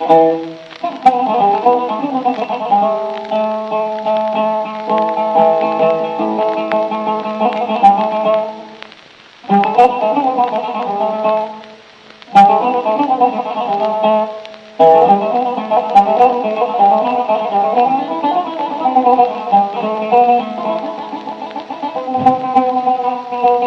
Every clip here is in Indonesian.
Oh.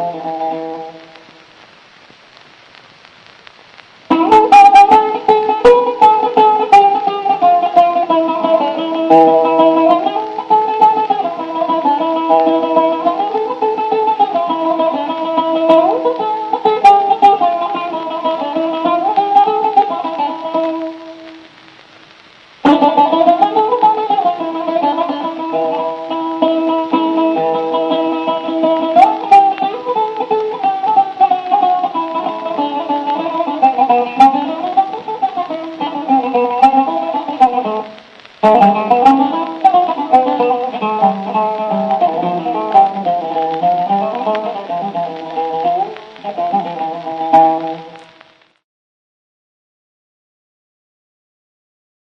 Música